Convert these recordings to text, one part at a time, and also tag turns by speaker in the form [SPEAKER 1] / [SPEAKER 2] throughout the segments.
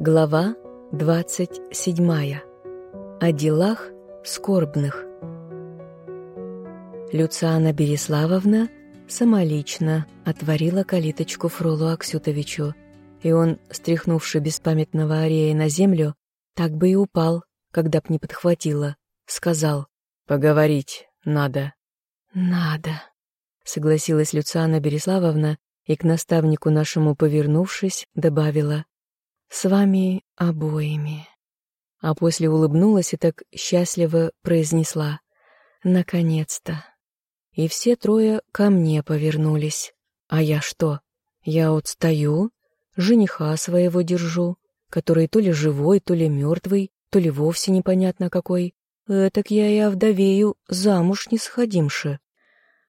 [SPEAKER 1] Глава 27. О делах скорбных. Люциана Береславовна самолично отворила калиточку Фролу Аксютовичу, и он, стряхнувши беспамятного арея на землю, так бы и упал, когда б не подхватила, сказал «Поговорить надо». «Надо», — согласилась Люциана Береславовна и к наставнику нашему повернувшись, добавила с вами обоими. А после улыбнулась и так счастливо произнесла «Наконец-то». И все трое ко мне повернулись. А я что? Я вот стою, жениха своего держу, который то ли живой, то ли мертвый, то ли вовсе непонятно какой. Этак я и овдовею замуж не сходимши.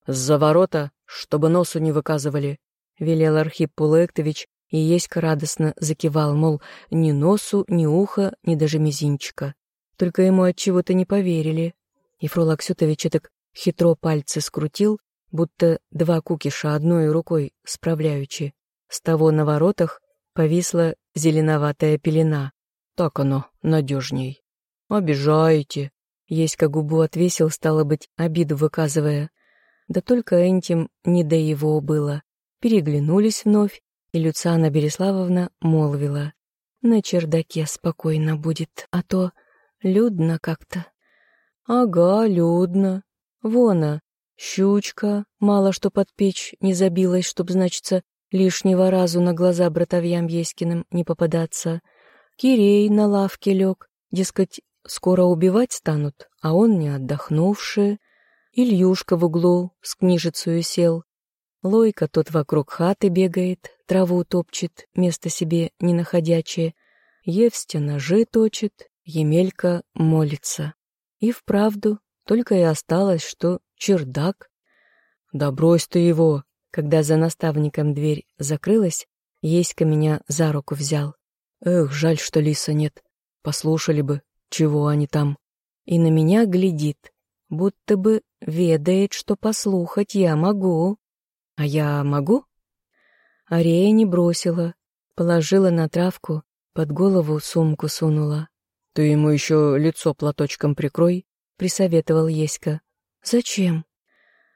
[SPEAKER 2] «За ворота, чтобы носу не выказывали», — велел Архип Пулектович, и Еська радостно закивал, мол, ни носу, ни уха, ни даже мизинчика. Только ему от чего то не поверили. И Фрол Аксютович так хитро пальцы скрутил, будто два кукиша одной рукой справляючи. С того на воротах повисла зеленоватая пелена. Так оно, надежней. «Обижаете!» Еська губу отвесил, стало быть, обиду выказывая. Да только Энтим не до его было. Переглянулись вновь, и Люциана Береславовна молвила. «На чердаке спокойно будет, а то людно как-то». «Ага, людно. Вона, щучка, мало что под печь не забилась, чтоб, значится, лишнего разу на глаза братовьям Еськиным не попадаться. Кирей на лавке лег, дескать, скоро убивать станут, а он не отдохнувший. Ильюшка в углу с книжицей сел, Лойка тот вокруг хаты бегает, траву топчет, место себе не находячее. Евстя ножи точит, Емелька молится. И вправду, только и осталось, что чердак. Да брось ты его! Когда за наставником дверь закрылась, Еська меня за руку взял. Эх, жаль, что лиса нет. Послушали бы, чего они там. И на меня глядит, будто бы ведает, что послухать я могу. «А я могу?» Арея не бросила, положила на травку, под голову сумку сунула. «Ты ему еще лицо платочком прикрой», — присоветовал Еська. «Зачем?»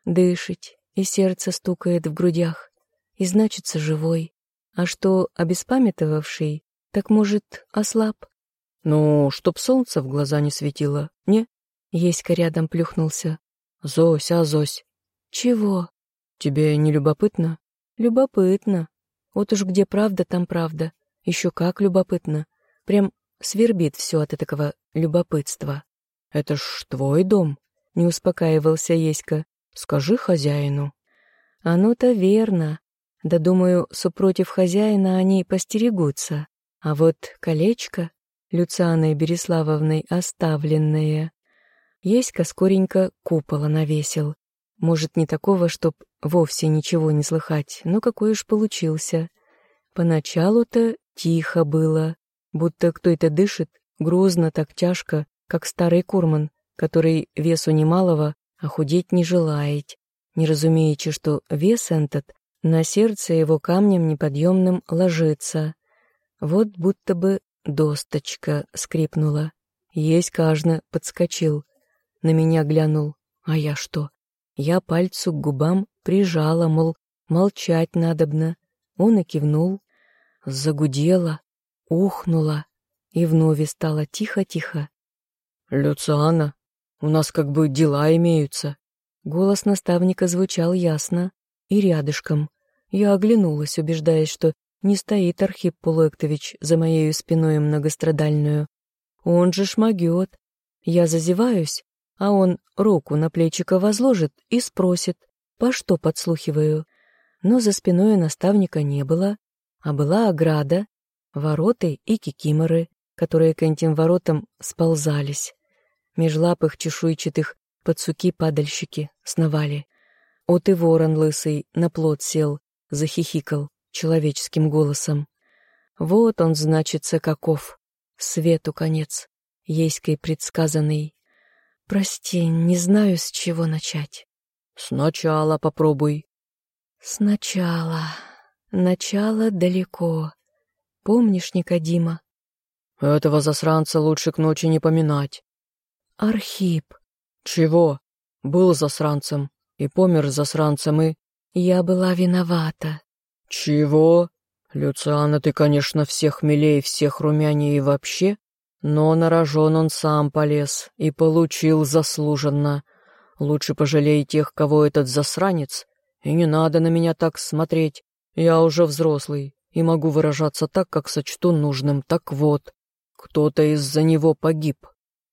[SPEAKER 2] «Дышить, и сердце стукает в грудях, и значится живой. А что обеспамятовавший, так, может, ослаб?» «Ну, чтоб солнце в глаза не светило, не?» Еська рядом плюхнулся. «Зось, а Зось?» «Чего?» Тебе не любопытно? Любопытно. Вот уж где правда, там правда. Еще как любопытно. Прям свербит все от этого любопытства. Это ж твой дом, не успокаивался Еська. Скажи хозяину. Оно-то верно. Да, думаю, супротив хозяина они постерегутся. А вот колечко Люцианой Береславовной оставленное. Еська скоренько купола навесил. Может, не такого, чтоб вовсе ничего не слыхать, но какой уж получился. Поначалу-то тихо было, будто кто-то дышит, грузно так тяжко, как старый курман, который весу немалого, а худеть не желает, не разумеючи, что вес этот на сердце его камнем неподъемным ложится. Вот будто бы досточка скрипнула. Есть каждый подскочил. На меня глянул. А я что? Я пальцу к губам прижала, мол, молчать надобно. Он и кивнул. Загудела, ухнула, и вновь стало тихо-тихо. «Люциана, у нас как бы дела имеются». Голос наставника звучал ясно и рядышком. Я оглянулась, убеждаясь, что не стоит Архип Пулектович за моей спиной многострадальную. Он же шмагет. Я зазеваюсь, а он руку на плечико возложит и спросит, по что подслухиваю. Но за спиной наставника не было, а была ограда, вороты и кикиморы, которые к этим воротам сползались. Меж лап их чешуйчатых подсуки падальщики сновали. От и ворон лысый на плот сел, захихикал человеческим голосом. Вот он, значится, каков, свету конец, еськой предсказанный. Прости, не знаю, с чего начать. Сначала попробуй.
[SPEAKER 1] Сначала. Начало далеко. Помнишь, Никодима,
[SPEAKER 2] Этого засранца лучше к ночи не поминать.
[SPEAKER 1] Архип.
[SPEAKER 2] Чего? Был засранцем и помер засранцем и...
[SPEAKER 1] Я была виновата.
[SPEAKER 2] Чего? Люциана, ты, конечно, всех милее, всех румянее и вообще, но на рожон он сам полез и получил заслуженно. Лучше пожалей тех, кого этот засранец, и не надо на меня так смотреть. Я уже взрослый и могу выражаться так, как сочту нужным. Так вот, кто-то из-за него погиб.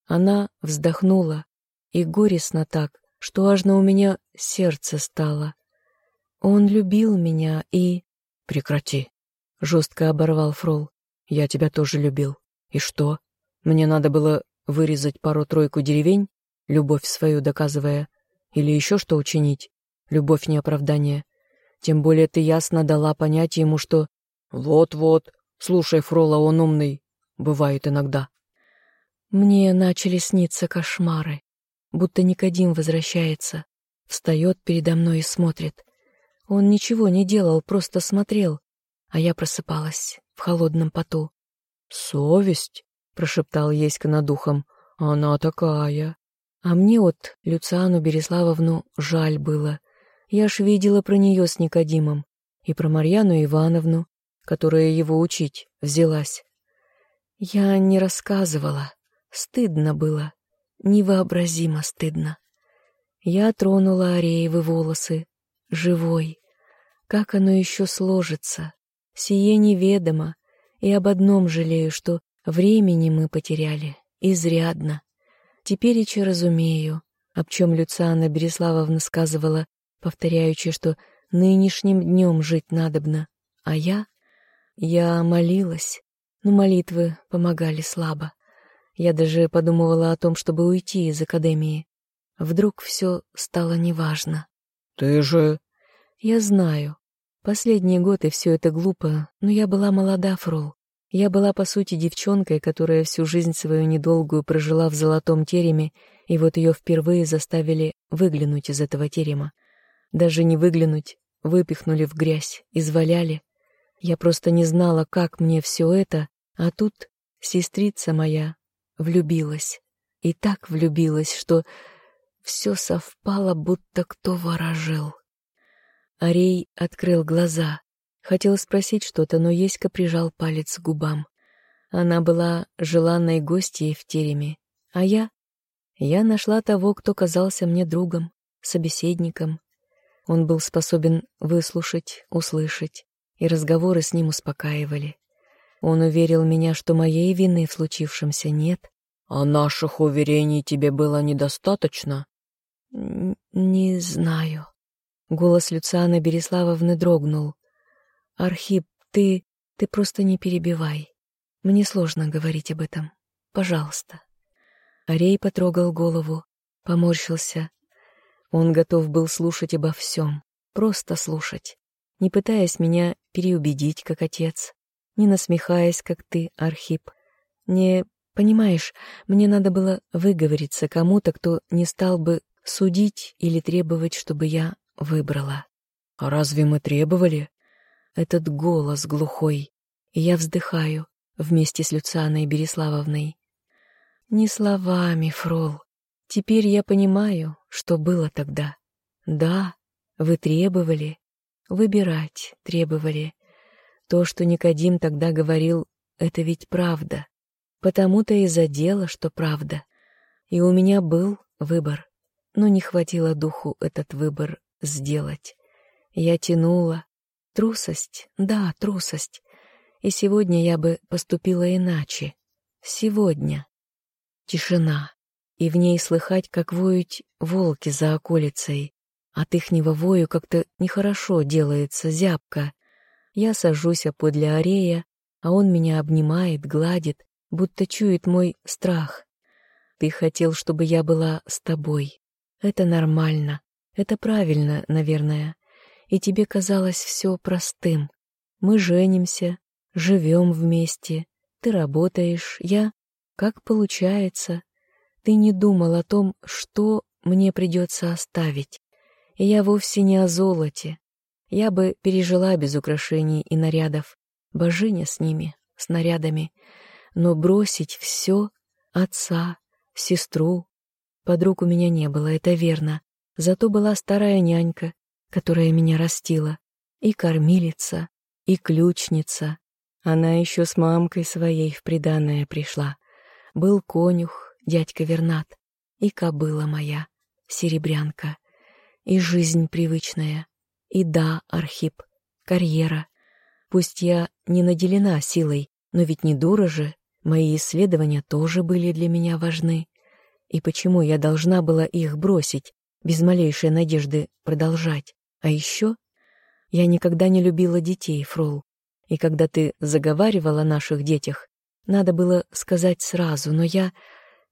[SPEAKER 1] Она вздохнула, и горестно так, что аж на у меня сердце стало. Он любил меня и...
[SPEAKER 2] Прекрати, жестко оборвал Фрол. Я тебя тоже любил. И что? Мне надо было вырезать пару-тройку деревень, любовь свою доказывая, или еще что учинить? Любовь не оправдание. Тем более ты ясно дала понять ему, что... Вот-вот, слушай, Фрола, он умный. Бывает иногда.
[SPEAKER 1] Мне начали сниться кошмары, будто Никодим возвращается, встает передо мной и смотрит. Он ничего не делал, просто смотрел, а я просыпалась в холодном поту.
[SPEAKER 2] «Совесть?» — прошептал Еська над ухом. «Она такая».
[SPEAKER 1] А мне вот Люциану Береславовну жаль было. Я ж видела про нее с Никодимом и про Марьяну Ивановну, которая его учить взялась. Я не рассказывала, Стыдно было, невообразимо стыдно. Я тронула Ареевы волосы, живой. Как оно еще сложится? Сие неведомо, и об одном жалею, что времени мы потеряли, изрядно. Теперь еще разумею, об чем Люциана Береславовна сказывала, повторяючи, что нынешним днем жить надобно. А я? Я молилась, но молитвы помогали слабо. Я даже подумывала о том, чтобы уйти из академии. Вдруг все стало неважно.
[SPEAKER 2] «Ты же...»
[SPEAKER 1] «Я знаю. Последний год и все это глупо, но я была молода, Фрол. Я была, по сути, девчонкой, которая всю жизнь свою недолгую прожила в золотом тереме, и вот ее впервые заставили выглянуть из этого терема. Даже не выглянуть, выпихнули в грязь, изваляли. Я просто не знала, как мне все это, а тут сестрица моя, влюбилась. И так влюбилась, что все совпало, будто кто ворожил. Арей открыл глаза. Хотел спросить что-то, но Еська прижал палец к губам. Она была желанной гостьей в тереме, а я... Я нашла того, кто казался мне другом, собеседником. Он был способен выслушать, услышать, и разговоры с ним успокаивали. Он уверил меня, что моей вины в случившемся нет.
[SPEAKER 2] «А наших уверений тебе было недостаточно?»
[SPEAKER 1] «Не знаю». Голос Люциана Береславовны дрогнул. «Архип, ты... ты просто не перебивай. Мне сложно говорить об этом. Пожалуйста». Арей потрогал голову, поморщился. Он готов был слушать обо всем, просто слушать, не пытаясь меня переубедить, как отец, не насмехаясь, как ты, Архип, не... Понимаешь, мне надо было выговориться кому-то, кто не стал бы судить или требовать, чтобы я выбрала.
[SPEAKER 2] А разве мы требовали?
[SPEAKER 1] Этот голос глухой, и я вздыхаю вместе с Люцианой Береславовной. Не словами, Фрол. Теперь я понимаю, что было тогда. Да, вы требовали, выбирать требовали. То, что Никодим тогда говорил, это ведь правда. Потому-то и задело, что правда. И у меня был выбор, но не хватило духу этот выбор сделать. Я тянула. Трусость, да, трусость. И сегодня я бы поступила иначе. Сегодня. Тишина. И в ней слыхать, как воют волки за околицей. От ихнего вою как-то нехорошо делается зябко. Я сажусь подле арея, а он меня обнимает, гладит, будто чует мой страх. Ты хотел, чтобы я была с тобой. Это нормально, это правильно, наверное. И тебе казалось все простым. Мы женимся, живем вместе, ты работаешь, я... Как получается? Ты не думал о том, что мне придется оставить. И я вовсе не о золоте, я бы пережила без украшений и нарядов, божиня с ними, снарядами. но бросить все — отца, сестру. Подруг у меня не было, это верно. Зато была старая нянька, которая меня растила, и кормилица, и ключница. Она еще с мамкой своей в приданое пришла. Был конюх, дядька Вернат, и кобыла моя, серебрянка, и жизнь привычная, и да, Архип, карьера. Пусть я не наделена силой, но ведь не дура же, мои исследования тоже были для меня важны. И почему я должна была их бросить, без малейшей надежды продолжать? А еще я никогда не любила детей, Фрол. И когда ты заговаривала о наших детях, надо было сказать сразу, но я...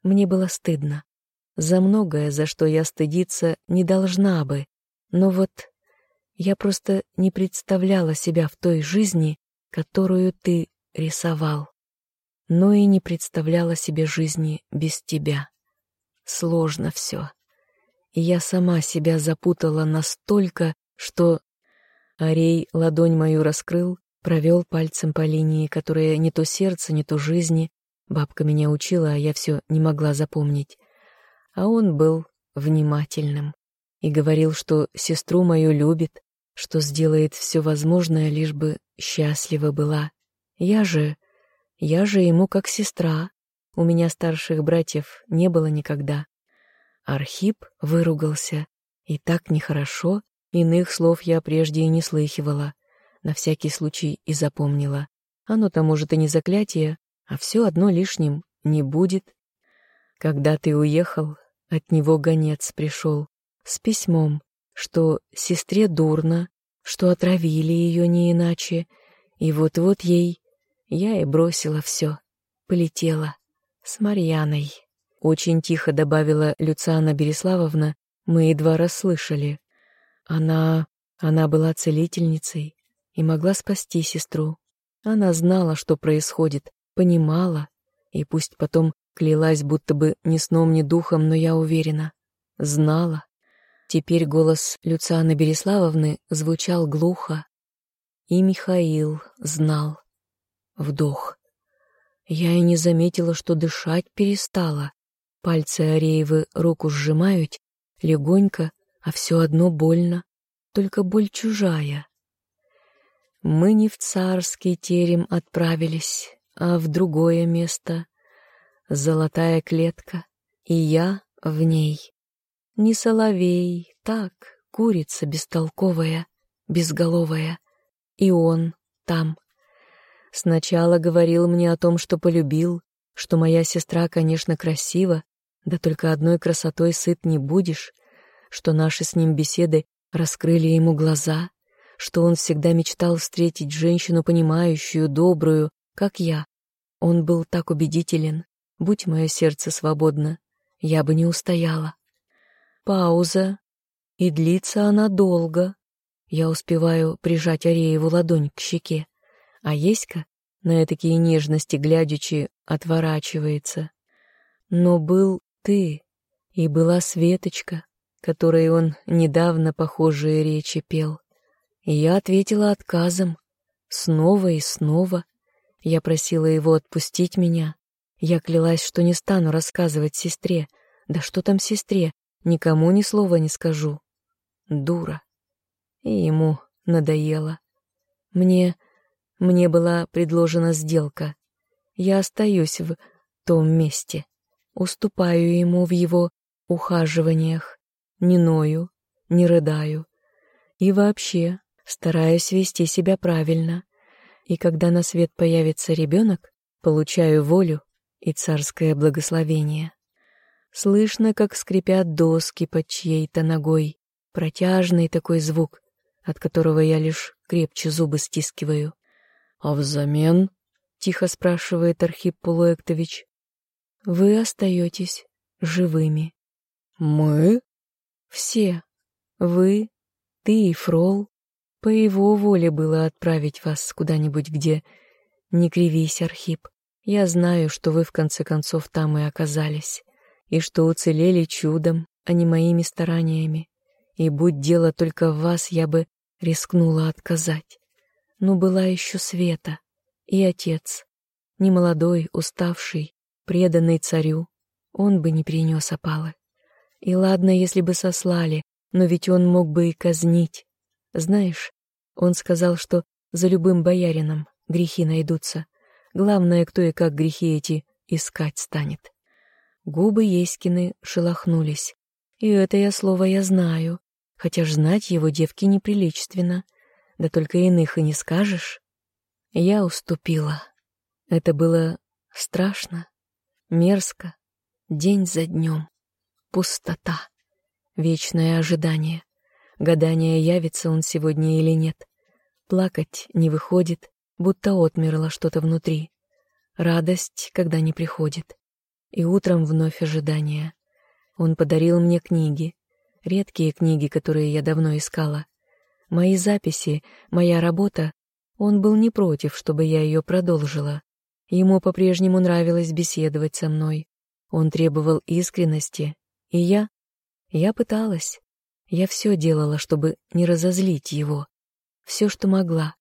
[SPEAKER 1] Мне было стыдно. За многое, за что я стыдиться не должна бы. Но вот я просто не представляла себя в той жизни, которую ты рисовал. Но и не представляла себе жизни без тебя. Сложно все. И я сама себя запутала настолько, что... Арей ладонь мою раскрыл, провел пальцем по линии, которая не то сердце, не то жизни. Бабка меня учила, а я все не могла запомнить. А он был внимательным и говорил, что сестру мою любит, что сделает все возможное, лишь бы счастлива была. Я же... Я же ему как сестра. У меня старших братьев не было никогда. Архип выругался. И так нехорошо, иных слов я прежде и не слыхивала. На всякий случай и запомнила. Оно-то, может, и не заклятие, а все одно лишним не будет. Когда ты уехал, от него гонец пришел с письмом, что сестре дурно, что отравили ее не иначе, и вот-вот ей я и бросила все, полетела с Марьяной. Очень тихо добавила Люциана Береславовна, мы едва расслышали. Она... она была целительницей и могла спасти сестру. Она знала, что происходит, понимала, и пусть потом клялась, будто бы ни сном, ни духом, но я уверена, знала. Теперь голос Люцианы Береславовны звучал глухо. И Михаил знал. Вдох. Я и не заметила, что дышать перестала. Пальцы Ареевы руку сжимают, легонько, а все одно больно, только боль чужая. Мы не в царский терем отправились, а в другое место. Золотая клетка, и я в ней. Не соловей, так, курица бестолковая, безголовая. И он там. Сначала говорил мне о том, что полюбил, что моя сестра, конечно, красива, да только одной красотой сыт не будешь, что наши с ним беседы раскрыли ему глаза, что он всегда мечтал встретить женщину, понимающую, добрую, как я. Он был так убедителен. Будь мое сердце свободно, я бы не устояла. Пауза. И длится она долго. Я успеваю прижать Арееву ладонь к щеке, а Еська, на такие нежности глядячи, отворачивается. Но был ты, и была Светочка, которой он недавно похожие речи пел. И я ответила отказом, снова и снова. Я просила его отпустить меня. Я клялась, что не стану рассказывать сестре. Да что там сестре? Никому ни слова не скажу. Дура. И ему надоело. Мне... мне была предложена сделка. Я остаюсь в том месте. Уступаю ему в его ухаживаниях. Не ною, не рыдаю. И вообще стараюсь вести себя правильно. И когда на свет появится ребенок, получаю волю и царское благословение. Слышно, как скрипят доски под чьей-то ногой. Протяжный такой звук, от которого я лишь крепче зубы стискиваю. «А взамен?» — тихо спрашивает Архип Полуэктович. «Вы остаетесь живыми».
[SPEAKER 2] «Мы?»
[SPEAKER 1] «Все. Вы, ты и Фрол. По его воле было отправить вас куда-нибудь, где... Не кривись, Архип. Я знаю, что вы в конце концов там и оказались и что уцелели чудом, а не моими стараниями. И будь дело только в вас, я бы рискнула отказать. Но была еще Света и отец. Немолодой, уставший, преданный царю, он бы не принес опалы. И ладно, если бы сослали, но ведь он мог бы и казнить. Знаешь, он сказал, что за любым боярином грехи найдутся. Главное, кто и как грехи эти искать станет. Губы Еськины шелохнулись. И это я слово я знаю, хотя ж знать его девки неприличественно. Да только иных и не скажешь. Я уступила. Это было страшно, мерзко, день за днем. Пустота, вечное ожидание, гадание, явится он сегодня или нет. Плакать не выходит, будто отмерло что-то внутри. Радость, когда не приходит. И утром вновь ожидание. Он подарил мне книги, редкие книги, которые я давно искала. Мои записи, моя работа, он был не против, чтобы я ее продолжила. Ему по-прежнему нравилось беседовать со мной. Он требовал искренности, и я... Я пыталась. Я все делала, чтобы не разозлить его. Все, что могла.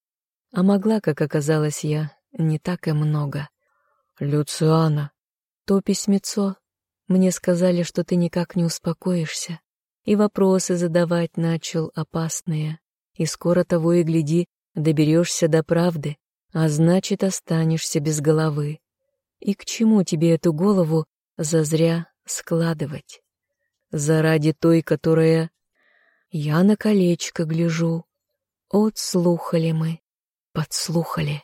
[SPEAKER 1] А могла, как оказалось я, не так и много. «Люциана!» «То письмецо. Мне сказали, что ты никак не успокоишься. И вопросы задавать начал опасные. И скоро того и гляди, доберешься до правды, а значит, останешься без головы. И к чему тебе эту голову зазря складывать? Заради той, которая... Я на колечко гляжу. Отслухали мы, подслухали.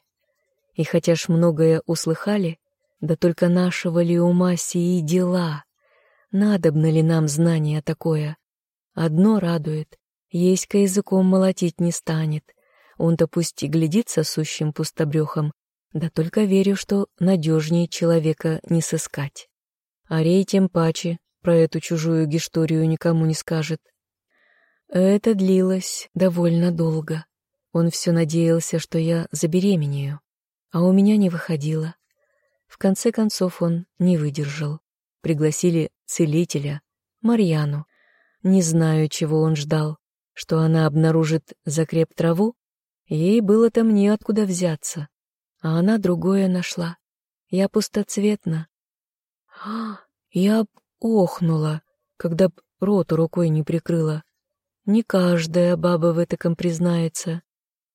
[SPEAKER 1] И хотя ж многое услыхали, да только нашего ли ума сии дела? Надобно ли нам знание такое? Одно радует, Еська языком молотить не станет. Он-то пусть и глядит сосущим пустобрехом, да только верю, что надежнее человека не сыскать. Арей тем паче про эту чужую гисторию никому не скажет. Это длилось довольно долго. Он все надеялся, что я забеременею, а у меня не выходило. В конце концов он не выдержал. Пригласили целителя, Марьяну. Не знаю, чего он ждал, что она обнаружит закреп траву. Ей было там неоткуда взяться, а она другое нашла. Я пустоцветна. А, я охнула, когда б рот рукой не прикрыла. Не каждая баба в этом признается.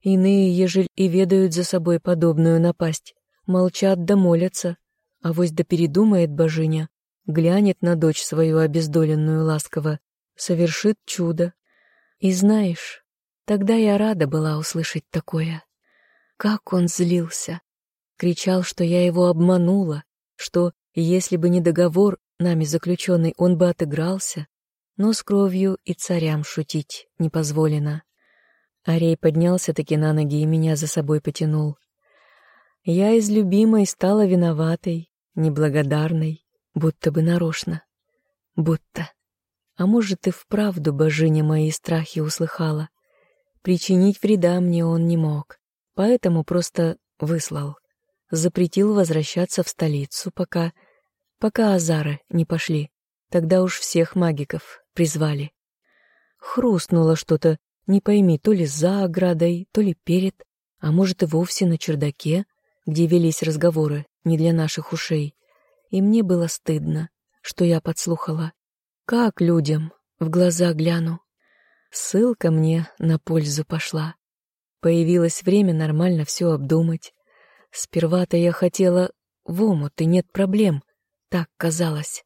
[SPEAKER 1] Иные, ежель и ведают за собой подобную напасть, молчат да молятся, а вось да передумает божиня, глянет на дочь свою обездоленную ласково, совершит чудо. И знаешь, тогда я рада была услышать такое. Как он злился! Кричал, что я его обманула, что, если бы не договор, нами заключенный, он бы отыгрался, но с кровью и царям шутить не позволено. Арей поднялся-таки на ноги и меня за собой потянул. Я из любимой стала виноватой, неблагодарной, будто бы нарочно. Будто. А может, и вправду божиня мои страхи услыхала. Причинить вреда мне он не мог, поэтому просто выслал. Запретил возвращаться в столицу, пока... пока азары не пошли. Тогда уж всех магиков призвали. Хрустнуло что-то, не пойми, то ли за оградой, то ли перед, а может и вовсе на чердаке — где велись разговоры не для наших ушей, и мне было стыдно, что я подслухала. Как людям в глаза гляну. Ссылка мне на пользу пошла. Появилось время нормально все обдумать. Сперва-то я хотела в омут, и нет проблем, так казалось.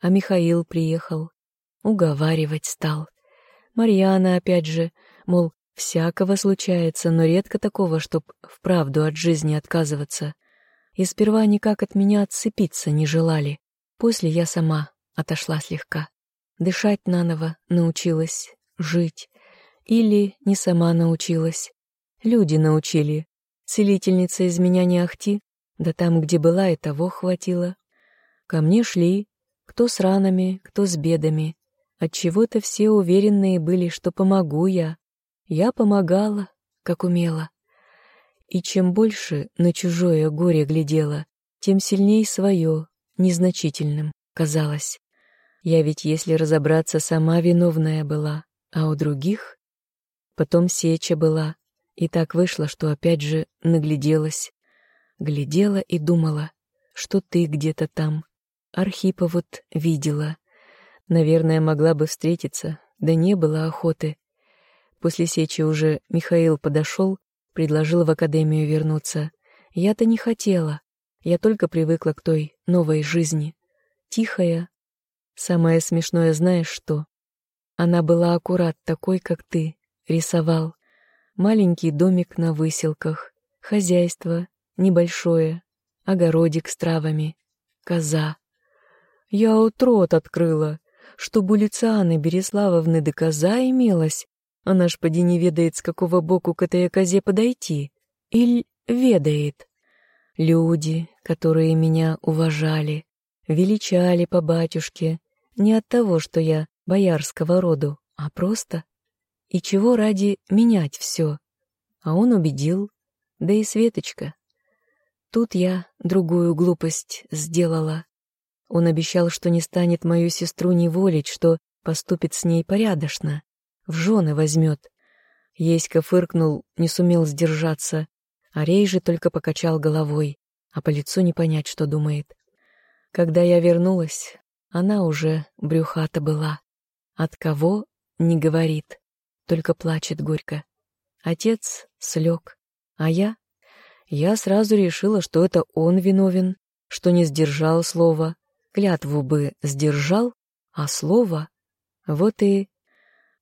[SPEAKER 1] А Михаил приехал, уговаривать стал. Марьяна опять же, мол, Всякого случается, но редко такого, чтоб вправду от жизни отказываться. И сперва никак от меня отцепиться не желали. После я сама отошла слегка. Дышать наново научилась, жить. Или не сама научилась. Люди научили. Целительница из меня не ахти, да там, где была, и того хватило. Ко мне шли, кто с ранами, кто с бедами. Отчего-то все уверенные были, что помогу я, я помогала, как умела. И чем больше на чужое горе глядела, тем сильней свое, незначительным, казалось. Я ведь, если разобраться, сама виновная была, а у других... Потом сеча была, и так вышло, что опять же нагляделась. глядела и думала, что ты где-то там. Архипа вот видела. Наверное, могла бы встретиться, да не было охоты. После сечи уже Михаил подошел, предложил в академию вернуться. Я-то не хотела. Я только привыкла к той новой жизни. Тихая. Самое смешное знаешь что? Она была аккурат такой, как ты. Рисовал. Маленький домик на выселках. Хозяйство. Небольшое. Огородик с травами. Коза. Я от рот открыла, чтобы у Люцианы Береславовны до коза имелась. Она ж поди не ведает, с какого боку к этой козе подойти. Иль ведает. Люди, которые меня уважали, величали по батюшке, не от того, что я боярского роду, а просто. И чего ради менять все? А он убедил, да и Светочка. Тут я другую глупость сделала. Он обещал, что не станет мою сестру неволить, что поступит с ней порядочно, в жены возьмет. Еська фыркнул, не сумел сдержаться, а Рей же только покачал головой, а по лицу не понять, что думает. Когда я вернулась, она уже брюхата была. От кого — не говорит, только плачет горько. Отец слег, а я? Я сразу решила, что это он виновен, что не сдержал слова. Клятву бы сдержал, а слово... Вот и...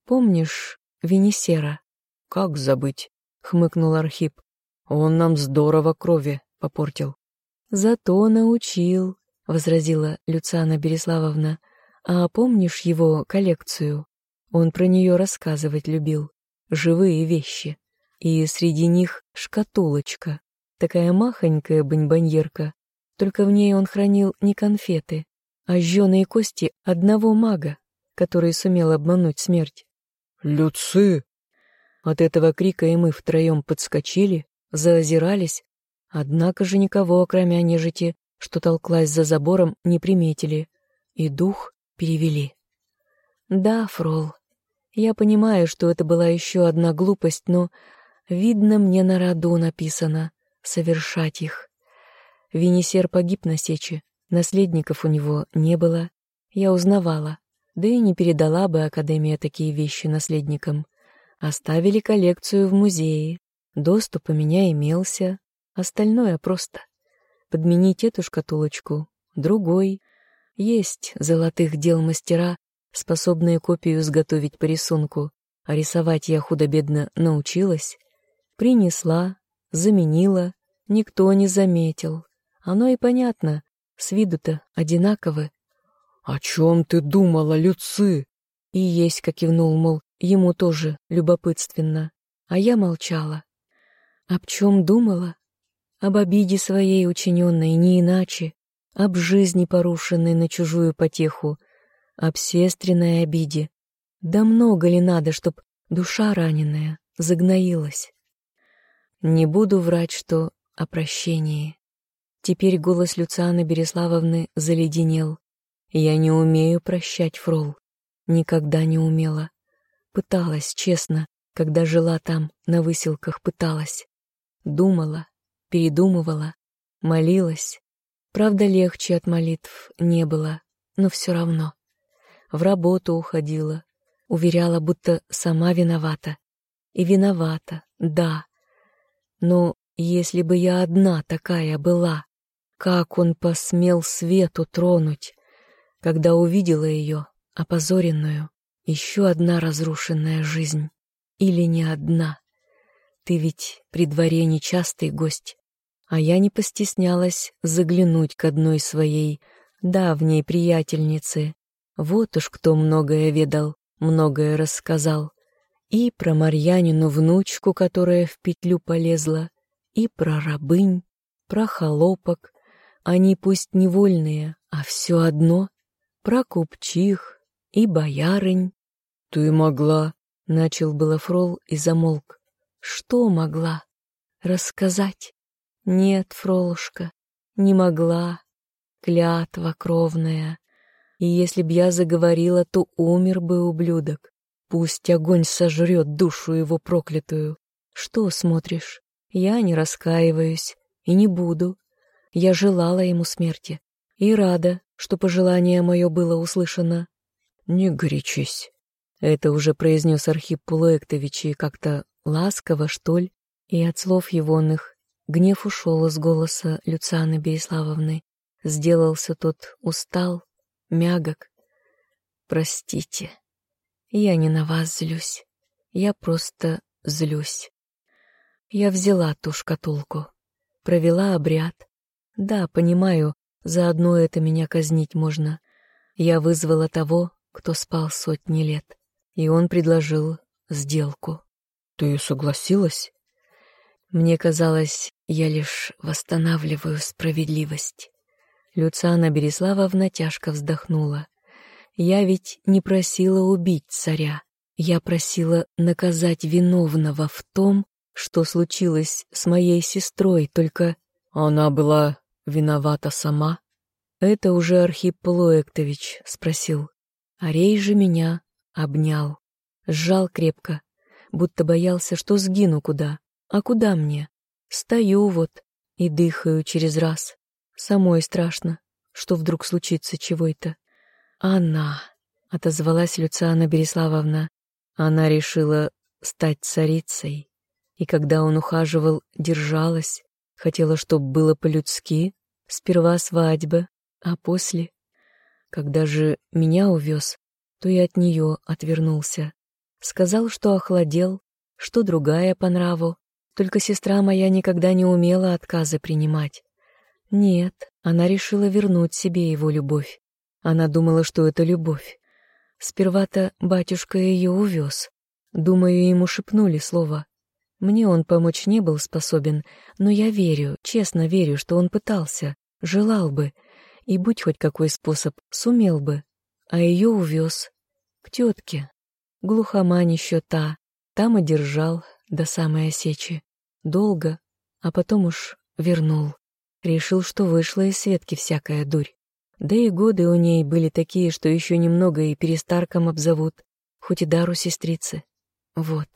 [SPEAKER 1] Помнишь Венесера? Как забыть? — хмыкнул Архип. Он нам здорово крови попортил. Зато научил, — возразила Люцана Береславовна. А помнишь его коллекцию? Он про нее рассказывать любил. Живые вещи. И среди них шкатулочка. Такая махонькая боньбоньерка. Только в ней он хранил не конфеты, а жженые кости одного мага, который сумел обмануть смерть.
[SPEAKER 2] «Люци!»
[SPEAKER 1] От этого крика и мы втроем подскочили, заозирались, однако же никого, кроме нежити, что толклась за забором, не приметили, и дух перевели. Да, Фрол, я понимаю, что это была еще одна глупость, но, видно, мне на роду написано совершать их. Венесер погиб на сече, наследников у него не было, я узнавала, да и не передала бы Академия такие вещи наследникам. Оставили коллекцию в музее, доступ у меня имелся, остальное просто. Подменить эту шкатулочку, другой, есть золотых дел мастера, способные копию изготовить по рисунку, а рисовать я худо-бедно научилась. Принесла, заменила, никто не заметил. Оно и понятно, с виду-то одинаковы.
[SPEAKER 2] «О чем ты думала, Люци?»
[SPEAKER 1] И есть, как кивнул, мол, ему тоже любопытственно. А я молчала. Об чем думала? Об обиде своей учиненной, не иначе об жизни, порушенной на чужую потеху, об сестренной обиде. Да много ли надо, чтоб душа раненая загноилась? Не буду врать, что о прощении. Теперь голос Люцианы Береславовны заледенел. Я не умею прощать, Фрол. Никогда не умела. Пыталась, честно, когда жила там, на выселках, пыталась. Думала, передумывала, молилась, Правда, легче от молитв не было, но все равно. В работу уходила, уверяла, будто сама виновата. И виновата, да. Но если бы я одна такая была, как он посмел свету тронуть, когда увидела ее, опозоренную, еще одна разрушенная жизнь. Или не одна. Ты ведь при дворе нечастый гость а я не постеснялась заглянуть к одной своей давней приятельнице. Вот уж кто многое ведал, многое рассказал. И про Марьянину внучку, которая в петлю полезла, и про рабынь, про холопок. Они пусть невольные, а все одно. Про купчих и боярынь.
[SPEAKER 2] «Ты могла...»
[SPEAKER 1] — начал было Фрол и замолк. «Что могла? Рассказать?» Нет, Фролушка, не могла. Клятва кровная. И если б я заговорила, то умер бы ублюдок. Пусть огонь сожрет душу его проклятую. Что смотришь? Я не раскаиваюсь и не буду. Я желала ему смерти и рада, что пожелание мое было услышано.
[SPEAKER 2] «Не горячись», — это уже произнес Архип Пулуэктович и как-то ласково, что ли, и от слов егоных гнев ушел из голоса Люцианы Береславовны. Сделался тот устал, мягок. «Простите, я не на вас злюсь, я просто злюсь». Я взяла ту шкатулку, провела обряд. Да, понимаю, заодно это меня казнить можно. Я вызвала того, кто спал сотни лет, и он предложил сделку. Ты согласилась?
[SPEAKER 1] Мне казалось, я лишь восстанавливаю справедливость. Люциана Береславовна тяжко вздохнула. Я ведь не просила убить царя. Я просила наказать виновного в том, что случилось с моей сестрой, только
[SPEAKER 2] она была виновата сама.
[SPEAKER 1] Это уже Архип Полуэктович спросил. Арей же меня обнял, сжал крепко, будто боялся, что сгину куда. А куда мне? Стою вот и дыхаю через раз. Самой страшно, что вдруг случится чего-то. Она, отозвалась Люциана Береславовна, она решила стать царицей. И когда он ухаживал, держалась, хотела, чтоб было по-людски, сперва свадьба, а после... Когда же меня увез, то и от нее отвернулся. Сказал, что охладел, что другая по нраву, только сестра моя никогда не умела отказы принимать. Нет, она решила вернуть себе его любовь. Она думала, что это любовь. Сперва-то батюшка ее увез. Думаю, ему шепнули слово. Мне он помочь не был способен, но я верю, честно верю, что он пытался, желал бы, и будь хоть какой способ, сумел бы. А ее увез. К тетке. Глухомань еще та. Там одержал до самой осечи. Долго, а потом уж вернул. Решил, что вышла из Светки всякая дурь. Да и годы у ней были такие, что еще немного и перестарком обзовут, хоть и дару сестрицы. Вот.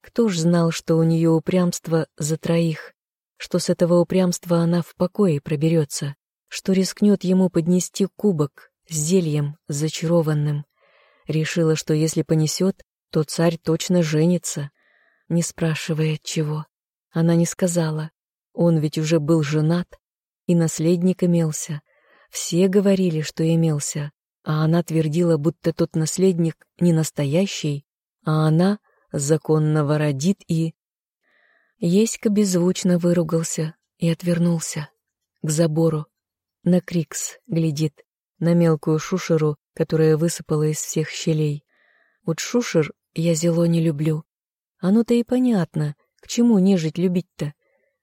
[SPEAKER 1] Кто ж знал, что у нее упрямство за троих, что с этого упрямства она в покое проберется, что рискнет ему поднести кубок с зельем зачарованным. Решила, что если понесет, то царь точно женится, не спрашивая чего. Она не сказала. Он ведь уже был женат, и наследник имелся. Все говорили, что имелся, а она твердила, будто тот наследник не настоящий, а она законного родит и... Еська беззвучно выругался и отвернулся к забору. На Крикс глядит, на мелкую шушеру, которая высыпала из всех щелей. Вот шушер я зело не люблю. Оно-то и понятно, к чему нежить любить-то?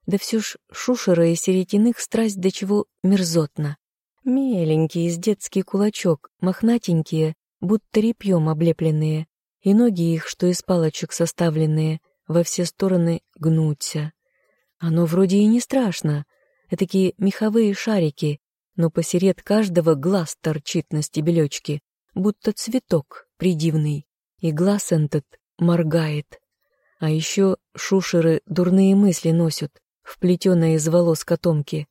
[SPEAKER 1] Да все ж шушера и серетиных страсть до чего мерзотна. Меленький из детский кулачок, мохнатенькие, будто репьем облепленные, и ноги их, что из палочек составленные, во все стороны гнутся. Оно вроде и не страшно, такие меховые шарики, но посеред каждого глаз торчит на стебелечке, будто цветок придивный, и глаз этот моргает. А еще шушеры дурные мысли носят, вплетенные из волос котомки.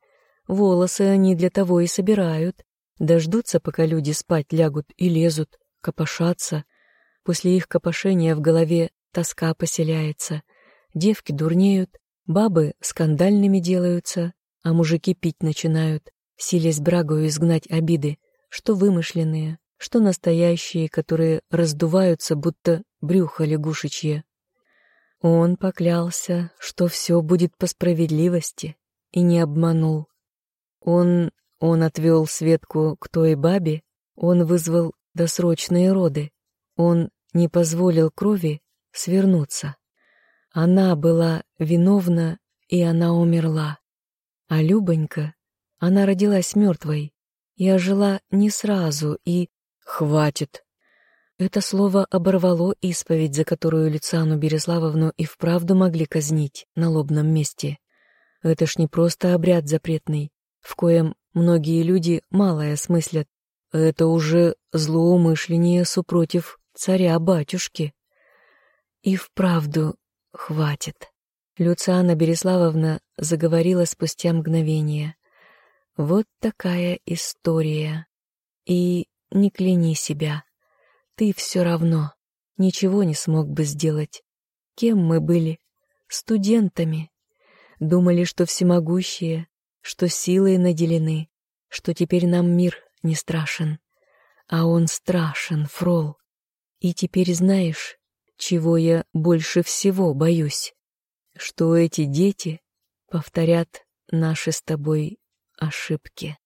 [SPEAKER 1] Волосы они для того и собирают. Дождутся, пока люди спать лягут и лезут, копошатся. После их копошения в голове тоска поселяется. Девки дурнеют, бабы скандальными делаются, а мужики пить начинают, силясь брагою изгнать обиды, что вымышленные, что настоящие, которые раздуваются, будто брюхо лягушечье. Он поклялся, что все будет по справедливости, и не обманул. Он... он отвел Светку к той бабе, он вызвал досрочные роды, он не позволил крови свернуться. Она была виновна, и она умерла. А Любонька, она родилась мертвой и ожила не сразу, и... «Хватит!» Это слово оборвало исповедь, за которую Люциану Береславовну и вправду могли казнить на лобном месте. Это ж не просто обряд запретный, в коем многие люди малое смыслят. Это уже злоумышление супротив царя-батюшки. И вправду хватит. Люциана Береславовна заговорила спустя мгновение. «Вот такая история. И не кляни себя. Ты все равно ничего не смог бы сделать. Кем мы были? Студентами. Думали, что всемогущие, что силой наделены, что теперь нам мир не страшен. А он страшен, Фрол. И теперь знаешь, чего я больше всего боюсь? Что эти дети повторят наши с тобой ошибки.